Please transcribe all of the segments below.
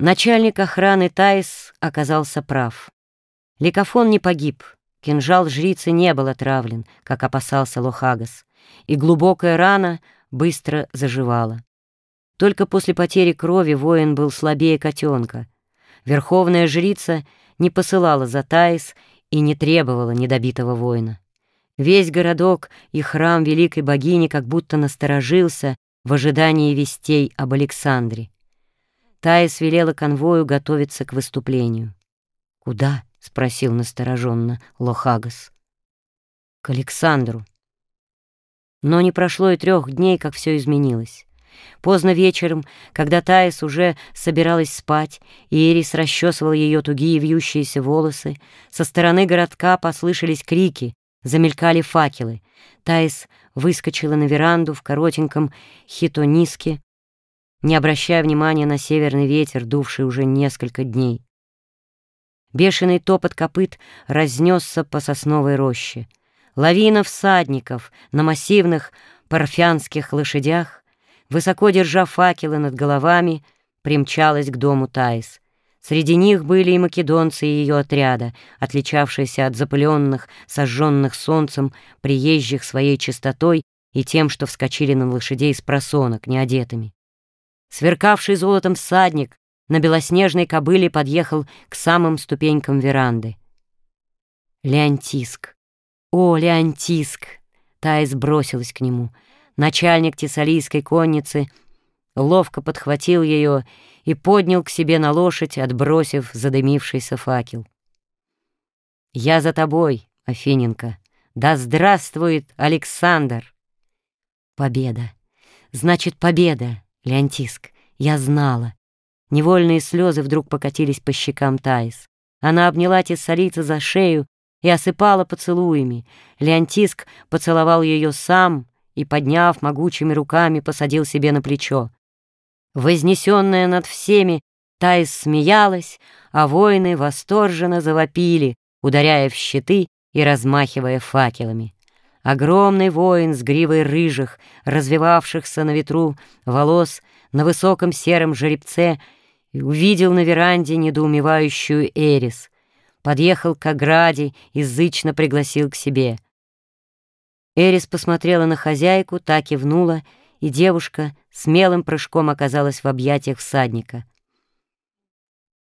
Начальник охраны Таис оказался прав. Ликофон не погиб, кинжал жрицы не был отравлен, как опасался Лохагас, и глубокая рана быстро заживала. Только после потери крови воин был слабее котенка. Верховная жрица не посылала за Таис и не требовала недобитого воина. Весь городок и храм великой богини как будто насторожился в ожидании вестей об Александре. Таис велела конвою готовиться к выступлению. «Куда?» — спросил настороженно Лохагас. «К Александру». Но не прошло и трех дней, как все изменилось. Поздно вечером, когда Таис уже собиралась спать, и Ирис расчесывал ее тугие вьющиеся волосы, со стороны городка послышались крики, замелькали факелы. Таис выскочила на веранду в коротеньком хитониске, не обращая внимания на северный ветер, дувший уже несколько дней. Бешеный топот копыт разнесся по сосновой роще. Лавина всадников на массивных парфянских лошадях, высоко держа факелы над головами, примчалась к дому Таис. Среди них были и македонцы ее отряда, отличавшиеся от запыленных, сожженных солнцем, приезжих своей чистотой и тем, что вскочили на лошадей с просонок, неодетыми. Сверкавший золотом всадник на белоснежной кобыле подъехал к самым ступенькам веранды. Леонтиск. О, Леонтиск! Таис бросилась к нему. Начальник тессалийской конницы ловко подхватил ее и поднял к себе на лошадь, отбросив задымившийся факел. «Я за тобой, Афиненко. Да здравствует Александр!» Победа. Значит, победа. Леонтиск, я знала. Невольные слезы вдруг покатились по щекам Таис. Она обняла тессалийца за шею и осыпала поцелуями. Леонтиск поцеловал ее сам и, подняв могучими руками, посадил себе на плечо. Вознесенная над всеми, Таис смеялась, а воины восторженно завопили, ударяя в щиты и размахивая факелами. Огромный воин с гривой рыжих, развивавшихся на ветру волос на высоком сером жеребце, увидел на веранде недоумевающую Эрис, подъехал к ограде и зычно пригласил к себе. Эрис посмотрела на хозяйку, так кивнула, и девушка смелым прыжком оказалась в объятиях всадника.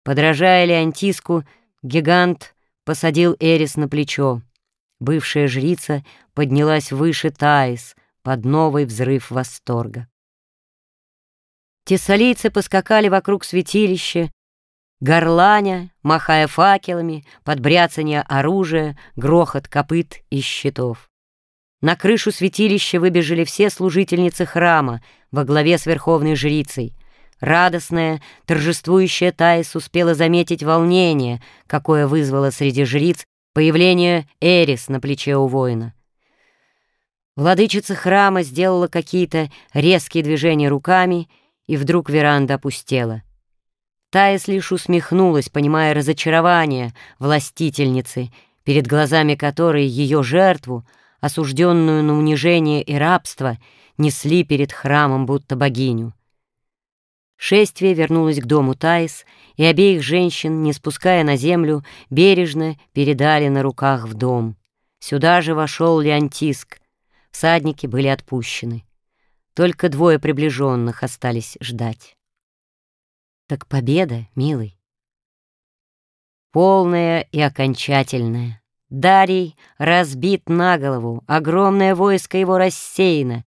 Подражая Леонтиску, гигант посадил Эрис на плечо. Бывшая жрица поднялась выше Таис под новый взрыв восторга. Тессалийцы поскакали вокруг святилища, горланя, махая факелами, под бряцание оружия, грохот копыт и щитов. На крышу святилища выбежали все служительницы храма во главе с верховной жрицей. Радостная, торжествующая Таис успела заметить волнение, какое вызвало среди жриц Появление Эрис на плече у воина. Владычица храма сделала какие-то резкие движения руками, и вдруг веранда опустела. Таис лишь усмехнулась, понимая разочарование властительницы, перед глазами которой ее жертву, осужденную на унижение и рабство, несли перед храмом будто богиню. Шествие вернулось к дому Таис, и обеих женщин, не спуская на землю, бережно передали на руках в дом. Сюда же вошел Леонтиск. Всадники были отпущены. Только двое приближенных остались ждать. Так победа, милый. Полная и окончательная. Дарий разбит на голову, огромное войско его рассеяно.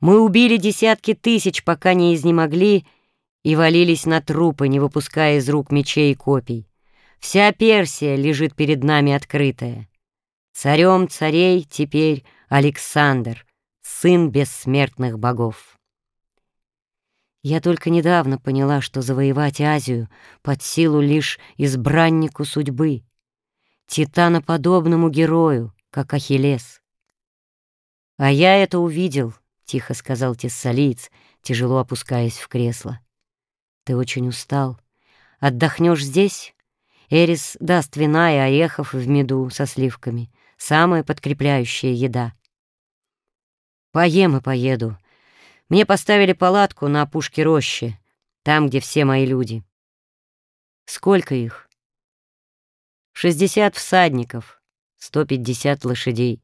Мы убили десятки тысяч, пока не изнемогли, и валились на трупы, не выпуская из рук мечей и копий. Вся Персия лежит перед нами открытая. Царем царей теперь Александр, сын бессмертных богов. Я только недавно поняла, что завоевать Азию под силу лишь избраннику судьбы, титаноподобному герою, как Ахиллес. «А я это увидел», — тихо сказал тессалиец, тяжело опускаясь в кресло. Ты очень устал. Отдохнешь здесь? Эрис даст вина и орехов в меду со сливками. Самая подкрепляющая еда. Поем и поеду. Мне поставили палатку на опушке рощи, там, где все мои люди. Сколько их? Шестьдесят всадников, сто пятьдесят лошадей.